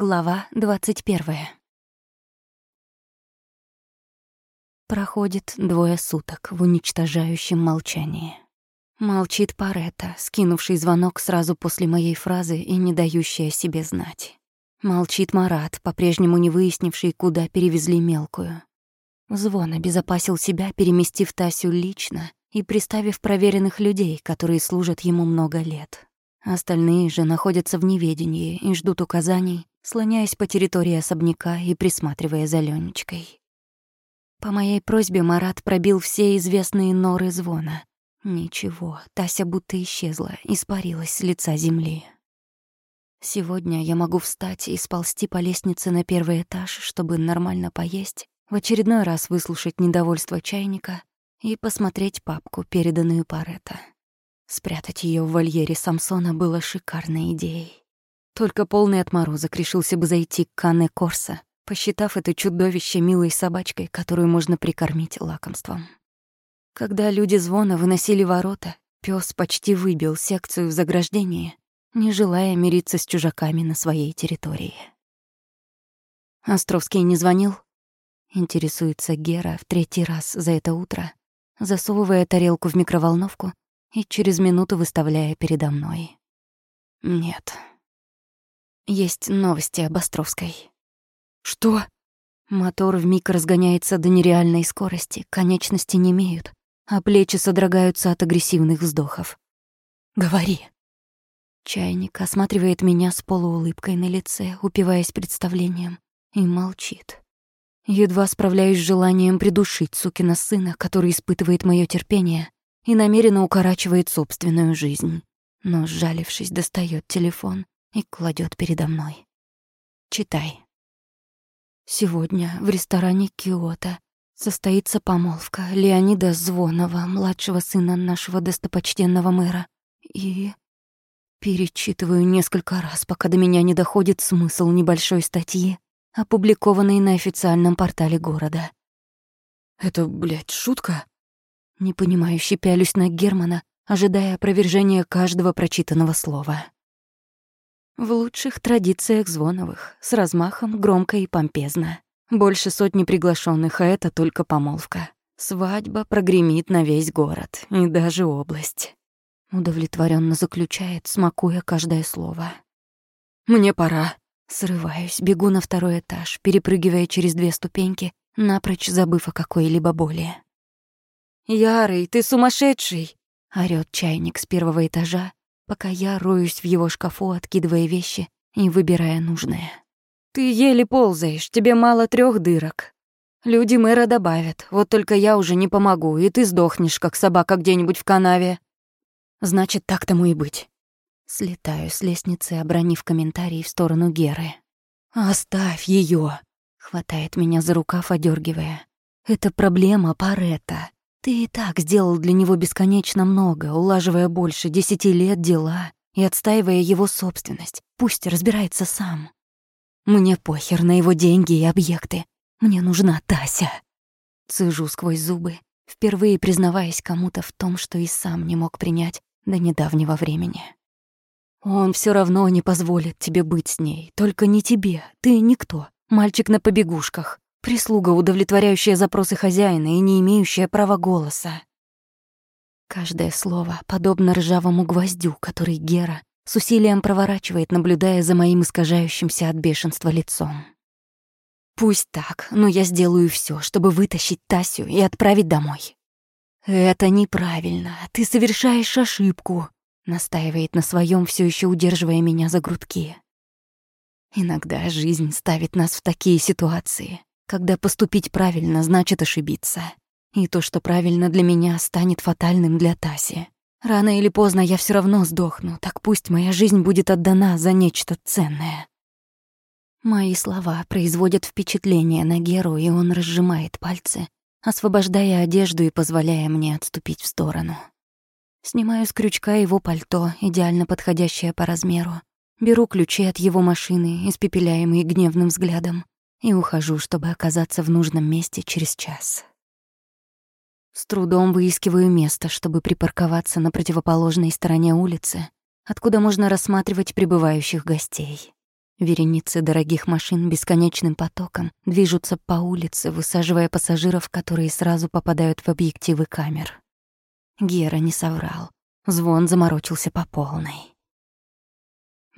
Глава двадцать первая. Проходит двое суток в уничтожающем молчании. Молчит Парета, скинувший звонок сразу после моей фразы и не дающий о себе знать. Молчит Марат, по-прежнему не выяснивший, куда перевезли мелкую. Звон обезопасил себя, переместив Тасю лично и приставив проверенных людей, которые служат ему много лет. Остальные же находятся в неведении и ждут указаний, слоняясь по территории особняка и присматривая за Ленечкой. По моей просьбе Марат пробил все известные норы звона. Ничего, Тася будто исчезла, испарилась с лица земли. Сегодня я могу встать и сползти по лестнице на первый этаж, чтобы нормально поесть, в очередной раз выслушать недовольство чайника и посмотреть папку, переданную Паретто. Спрятать ее в вольере Самсона было шикарной идеей. Только полный отморозок решился бы зайти к Канне Корса, посчитав это чудовище милой собачкой, которую можно прикормить лакомством. Когда люди звона выносили ворота, пес почти выбил секцию в заграждении, не желая мириться с чужаками на своей территории. Островский не звонил? Интересуется Гера в третий раз за это утро, засовывая тарелку в микроволновку и через минуту выставляя передо мной. Нет. Есть новости об Островской. Что? Мотор вмиг разгоняется до нереальной скорости, конечности не имеют, а плечи содрогаются от агрессивных вздохов. Говори. Чайник осматривает меня с полуулыбкой на лице, упиваясь представлением, и молчит. Едва справляюсь с желанием придушить сукина сына, который испытывает мое терпение и намеренно укорачивает собственную жизнь. Но, сжалившись, достает телефон и кладет передо мной. Читай. Сегодня в ресторане Киота состоится помолвка Леонида Звонова, младшего сына нашего достопочтенного мэра. И перечитываю несколько раз, пока до меня не доходит смысл небольшой статьи, опубликованной на официальном портале города. «Это, блядь, шутка?» Непонимающе пялюсь на Германа, ожидая опровержения каждого прочитанного слова. В лучших традициях Звоновых, с размахом, громко и помпезно. Больше сотни приглашенных, а это только помолвка. Свадьба прогремит на весь город и даже область. Удовлетворенно заключает, смакуя каждое слово. «Мне пора». Срываюсь, бегу на второй этаж, перепрыгивая через две ступеньки, напрочь забыв о какой-либо боли. «Ярый, ты сумасшедший!» — орёт чайник с первого этажа, пока я роюсь в его шкафу, откидывая вещи и выбирая нужное. «Ты еле ползаешь, тебе мало трех дырок. Люди мэра добавят, вот только я уже не помогу, и ты сдохнешь, как собака где-нибудь в канаве». «Значит, так тому и быть». Слетаю с лестницы, обронив комментарий в сторону Геры. «Оставь ее, хватает меня за рукав, одергивая. «Это проблема Паретта. Ты и так сделал для него бесконечно много, улаживая больше десяти лет дела и отстаивая его собственность. Пусть разбирается сам. Мне похер на его деньги и объекты. Мне нужна Тася. Цыжу сквозь зубы, впервые признаваясь кому-то в том, что и сам не мог принять до недавнего времени. Он все равно не позволит тебе быть с ней, только не тебе, ты никто, мальчик на побегушках. Прислуга, удовлетворяющая запросы хозяина и не имеющая права голоса. Каждое слово подобно ржавому гвоздю, который Гера с усилием проворачивает, наблюдая за моим искажающимся от бешенства лицом. Пусть так, но я сделаю все, чтобы вытащить Тасю и отправить домой. Это неправильно, ты совершаешь ошибку, настаивает на своем, все еще удерживая меня за грудки. Иногда жизнь ставит нас в такие ситуации, когда поступить правильно значит ошибиться. И то, что правильно для меня, станет фатальным для Таси. Рано или поздно я все равно сдохну, так пусть моя жизнь будет отдана за нечто ценное. Мои слова производят впечатление на Геру, и он разжимает пальцы, освобождая одежду и позволяя мне отступить в сторону. Снимаю с крючка его пальто, идеально подходящее по размеру. Беру ключи от его машины, испепеляемые гневным взглядом, и ухожу, чтобы оказаться в нужном месте через час. С трудом выискиваю место, чтобы припарковаться на противоположной стороне улицы, откуда можно рассматривать прибывающих гостей. Вереницы дорогих машин бесконечным потоком движутся по улице, высаживая пассажиров, которые сразу попадают в объективы камер. Гера не соврал. Звон заморочился по полной.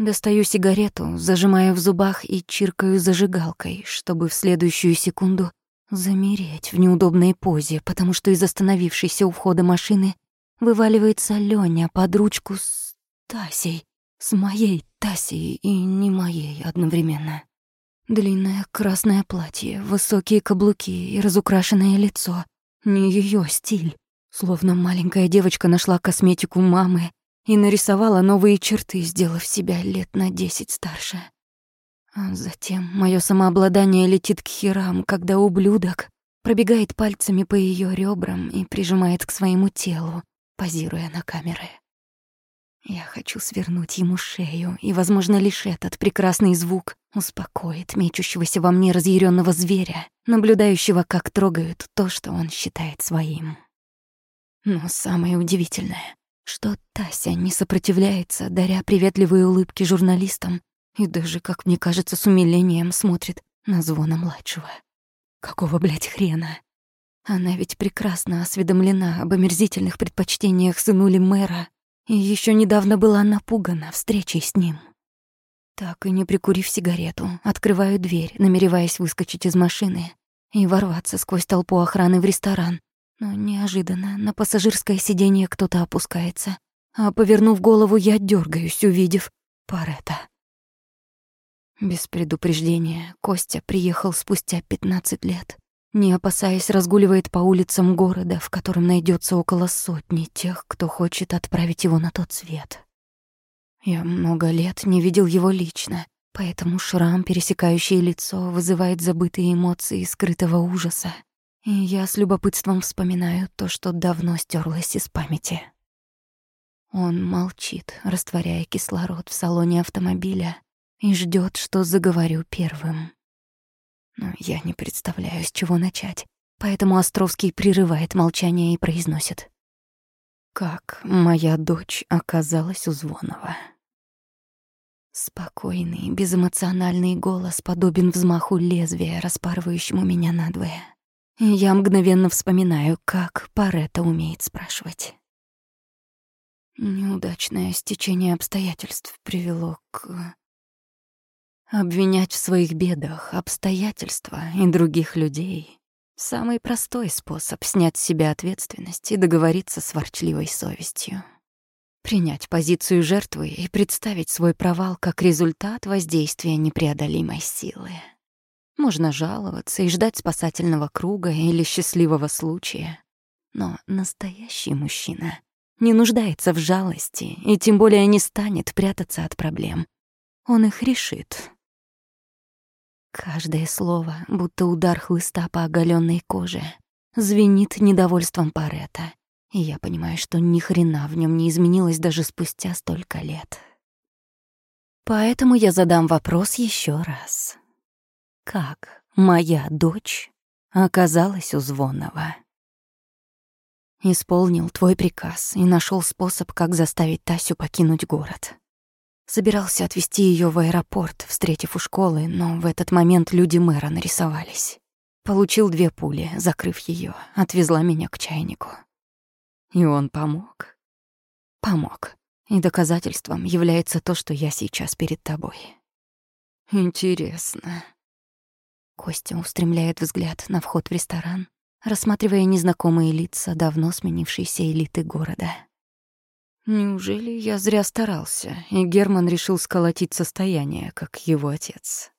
Достаю сигарету, зажимаю в зубах и чиркаю зажигалкой, чтобы в следующую секунду замереть в неудобной позе, потому что из остановившейся у входа машины вываливается Лёня под ручку с Тасей. С моей Тасей и не моей одновременно. Длинное красное платье, высокие каблуки и разукрашенное лицо. Не её стиль. Словно маленькая девочка нашла косметику мамы и нарисовала новые черты, сделав себя лет на десять старше. А затем мое самообладание летит к херам, когда ублюдок пробегает пальцами по ее ребрам и прижимает к своему телу, позируя на камеры. Я хочу свернуть ему шею, и, возможно, лишь этот прекрасный звук успокоит мечущегося во мне разъяренного зверя, наблюдающего, как трогают то, что он считает своим. Но самое удивительное, что Тася не сопротивляется, даря приветливые улыбки журналистам и даже, как мне кажется, с умилением смотрит на звона младшего. Какого, блядь, хрена? Она ведь прекрасно осведомлена об омерзительных предпочтениях сынули мэра и еще недавно была напугана встречей с ним. Так и не прикурив сигарету, открываю дверь, намереваясь выскочить из машины и ворваться сквозь толпу охраны в ресторан, но неожиданно на пассажирское сиденье кто-то опускается, а, повернув голову, я дергаюсь, увидев Парета. Без предупреждения Костя приехал спустя 15 лет. Не опасаясь, разгуливает по улицам города, в котором найдется около сотни тех, кто хочет отправить его на тот свет. Я много лет не видел его лично, поэтому шрам, пересекающий лицо, вызывает забытые эмоции скрытого ужаса. И я с любопытством вспоминаю то, что давно стерлось из памяти. Он молчит, растворяя кислород в салоне автомобиля, и ждет, что заговорю первым. Но я не представляю, с чего начать, поэтому Островский прерывает молчание и произносит. «Как моя дочь оказалась у Звонова?» Спокойный, безэмоциональный голос подобен взмаху лезвия, распарывающему меня надвое. Я мгновенно вспоминаю, как Парета умеет спрашивать. Неудачное стечение обстоятельств привело к... Обвинять в своих бедах обстоятельства и других людей — самый простой способ снять с себя ответственность и договориться с ворчливой совестью. Принять позицию жертвы и представить свой провал как результат воздействия непреодолимой силы. Можно жаловаться и ждать спасательного круга или счастливого случая. Но настоящий мужчина не нуждается в жалости и тем более не станет прятаться от проблем. Он их решит. Каждое слово, будто удар хлыста по оголенной коже, звенит недовольством Парета, и я понимаю, что ни хрена в нем не изменилось даже спустя столько лет. Поэтому я задам вопрос еще раз как моя дочь оказалась у Звонова. Исполнил твой приказ и нашел способ, как заставить Тасю покинуть город. Собирался отвезти ее в аэропорт, встретив у школы, но в этот момент люди мэра нарисовались. Получил две пули, закрыв ее, отвезла меня к чайнику. И он помог. Помог. И доказательством является то, что я сейчас перед тобой. Интересно. Костя устремляет взгляд на вход в ресторан, рассматривая незнакомые лица давно сменившейся элиты города. Неужели я зря старался, и Герман решил сколотить состояние, как его отец?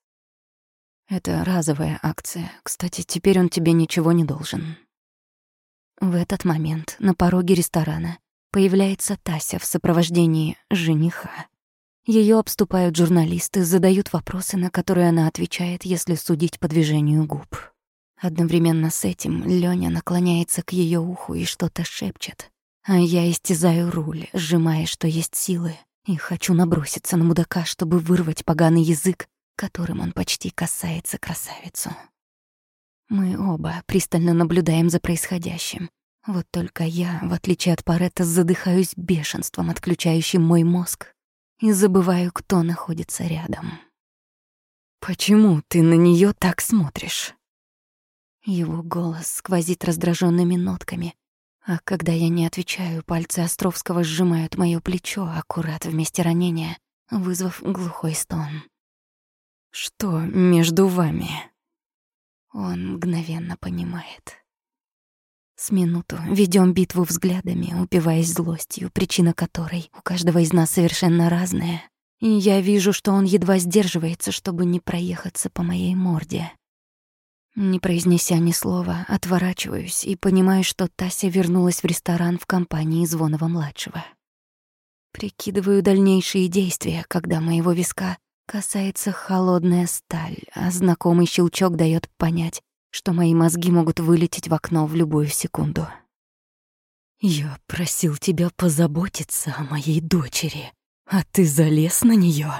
Это разовая акция. Кстати, теперь он тебе ничего не должен. В этот момент на пороге ресторана появляется Тася в сопровождении жениха. Ее обступают журналисты, задают вопросы, на которые она отвечает, если судить по движению губ. Одновременно с этим Лёня наклоняется к ее уху и что-то шепчет. А я истязаю руль, сжимая, что есть силы, и хочу наброситься на мудака, чтобы вырвать поганый язык, которым он почти касается красавицу. Мы оба пристально наблюдаем за происходящим. Вот только я, в отличие от Паретта, задыхаюсь бешенством, отключающим мой мозг, и забываю, кто находится рядом. Почему ты на нее так смотришь? Его голос сквозит раздраженными нотками, а когда я не отвечаю, пальцы Островского сжимают моё плечо аккурат в месте ранения, вызвав глухой стон. «Что между вами?» Он мгновенно понимает. С минуту ведем битву взглядами, упиваясь злостью, причина которой у каждого из нас совершенно разная. И я вижу, что он едва сдерживается, чтобы не проехаться по моей морде. Не произнеся ни слова, отворачиваюсь и понимаю, что Тася вернулась в ресторан в компании Звонова-младшего. Прикидываю дальнейшие действия, когда моего виска касается холодная сталь, а знакомый щелчок дает понять, что мои мозги могут вылететь в окно в любую секунду. «Я просил тебя позаботиться о моей дочери, а ты залез на неё.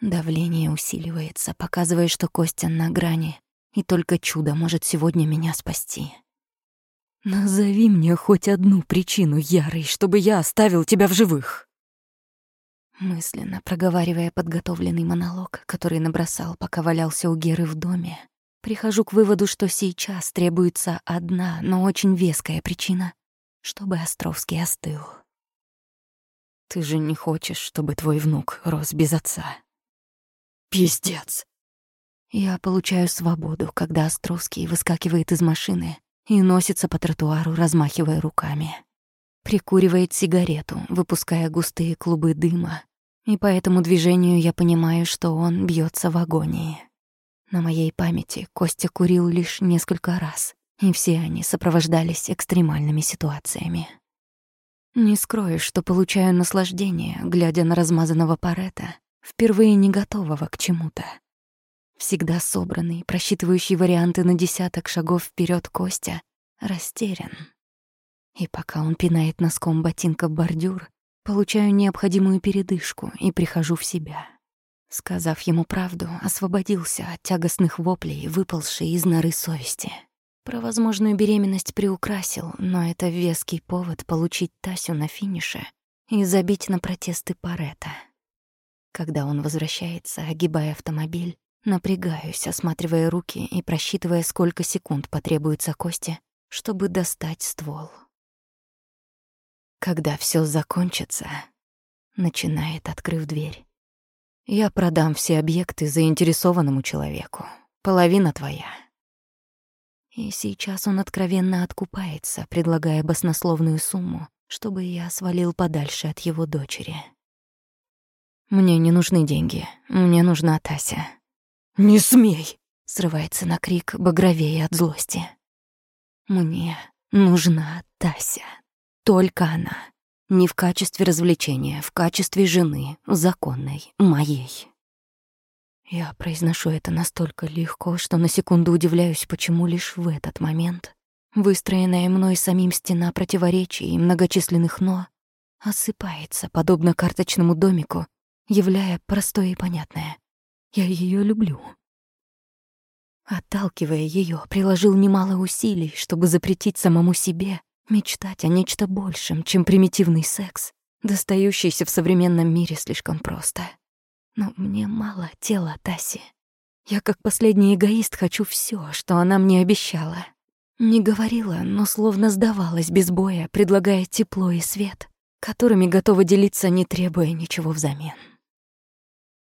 Давление усиливается, показывая, что Костя на грани, и только чудо может сегодня меня спасти. Назови мне хоть одну причину, Ярый, чтобы я оставил тебя в живых. Мысленно проговаривая подготовленный монолог, который набросал, пока валялся у Геры в доме, прихожу к выводу, что сейчас требуется одна, но очень веская причина, чтобы Островский остыл. Ты же не хочешь, чтобы твой внук рос без отца? Пиздец. Я получаю свободу, когда Островский выскакивает из машины и носится по тротуару, размахивая руками. Прикуривает сигарету, выпуская густые клубы дыма, и по этому движению я понимаю, что он бьется в агонии. На моей памяти Костя курил лишь несколько раз, и все они сопровождались экстремальными ситуациями. Не скрою, что получаю наслаждение, глядя на размазанного парета, впервые не готового к чему-то. Всегда собранный, просчитывающий варианты на десяток шагов вперед Костя, растерян. И пока он пинает носком ботинка бордюр, получаю необходимую передышку и прихожу в себя. Сказав ему правду, освободился от тягостных воплей, выползшей из норы совести. Про возможную беременность приукрасил, но это веский повод получить Тасю на финише и забить на протесты Парета. Когда он возвращается, огибая автомобиль, Напрягаюсь, осматривая руки и просчитывая, сколько секунд потребуется Косте, чтобы достать ствол. Когда все закончится, начинает, открыв дверь. Я продам все объекты заинтересованному человеку. Половина твоя. И сейчас он откровенно откупается, предлагая баснословную сумму, чтобы я свалил подальше от его дочери. Мне не нужны деньги, мне нужна Тася. «Не смей!» — срывается на крик, багровее от злости. «Мне нужна Тася. Только она. Не в качестве развлечения, в качестве жены, законной, моей». Я произношу это настолько легко, что на секунду удивляюсь, почему лишь в этот момент выстроенная мной самим стена противоречий и многочисленных «но» осыпается, подобно карточному домику, являя простое и понятное. Я ее люблю. Отталкивая ее, приложил немало усилий, чтобы запретить самому себе мечтать о нечто большем, чем примитивный секс, достающийся в современном мире слишком просто. Но мне мало тела Таси. Я как последний эгоист хочу все, что она мне обещала. Не говорила, но словно сдавалась без боя, предлагая тепло и свет, которыми готова делиться, не требуя ничего взамен.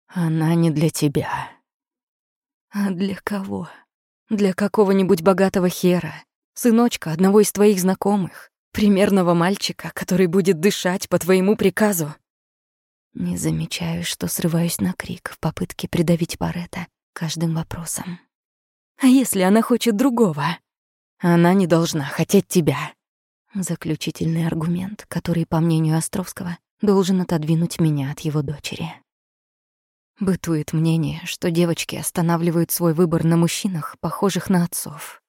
Она не для тебя. А для кого? Для какого-нибудь богатого хера, сыночка одного из твоих знакомых, примерного мальчика, который будет дышать по твоему приказу. Не замечаю, что срываюсь на крик в попытке придавить Парета каждым вопросом. А если она хочет другого? Она не должна хотеть тебя. Заключительный аргумент, который, по мнению Островского, должен отодвинуть меня от его дочери. Бытует мнение, что девочки останавливают свой выбор на мужчинах, похожих на отцов.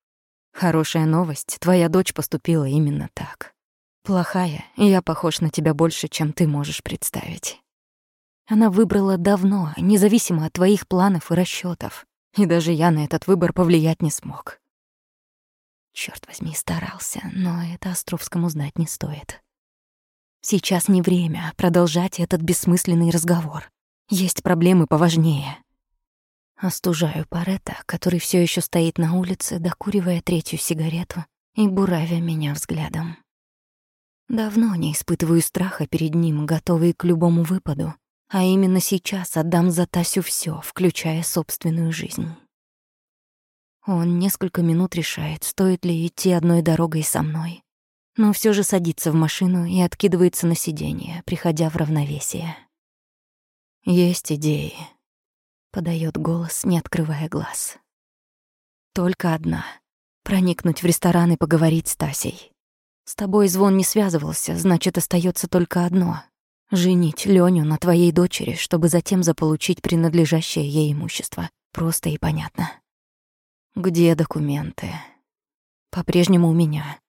Хорошая новость, твоя дочь поступила именно так. Плохая, я похож на тебя больше, чем ты можешь представить. Она выбрала давно, независимо от твоих планов и расчетов, и даже я на этот выбор повлиять не смог. Черт возьми, старался, но это Островскому знать не стоит. Сейчас не время продолжать этот бессмысленный разговор. Есть проблемы поважнее. Остужаю Парета, который все еще стоит на улице, докуривая третью сигарету и буравя меня взглядом. Давно не испытываю страха перед ним, готовый к любому выпаду, а именно сейчас отдам за Тасю все, включая собственную жизнь. Он несколько минут решает, стоит ли идти одной дорогой со мной, но все же садится в машину и откидывается на сиденье, приходя в равновесие. «Есть идеи», — подает голос, не открывая глаз. «Только одна — проникнуть в ресторан и поговорить с Тасей. С тобой звон не связывался, значит, остается только одно — женить Леню на твоей дочери, чтобы затем заполучить принадлежащее ей имущество. Просто и понятно. Где документы? По-прежнему у меня.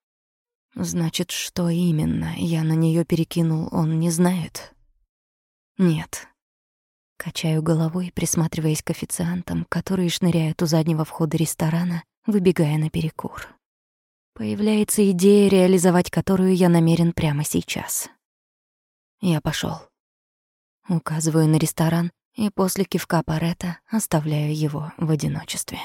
Значит, что именно я на нее перекинул, он не знает? Нет. Качаю головой, присматриваясь к официантам, которые шныряют у заднего входа ресторана, выбегая на перекур. Появляется идея, реализовать которую я намерен прямо сейчас. Я пошел. Указываю на ресторан и после кивка Парета оставляю его в одиночестве.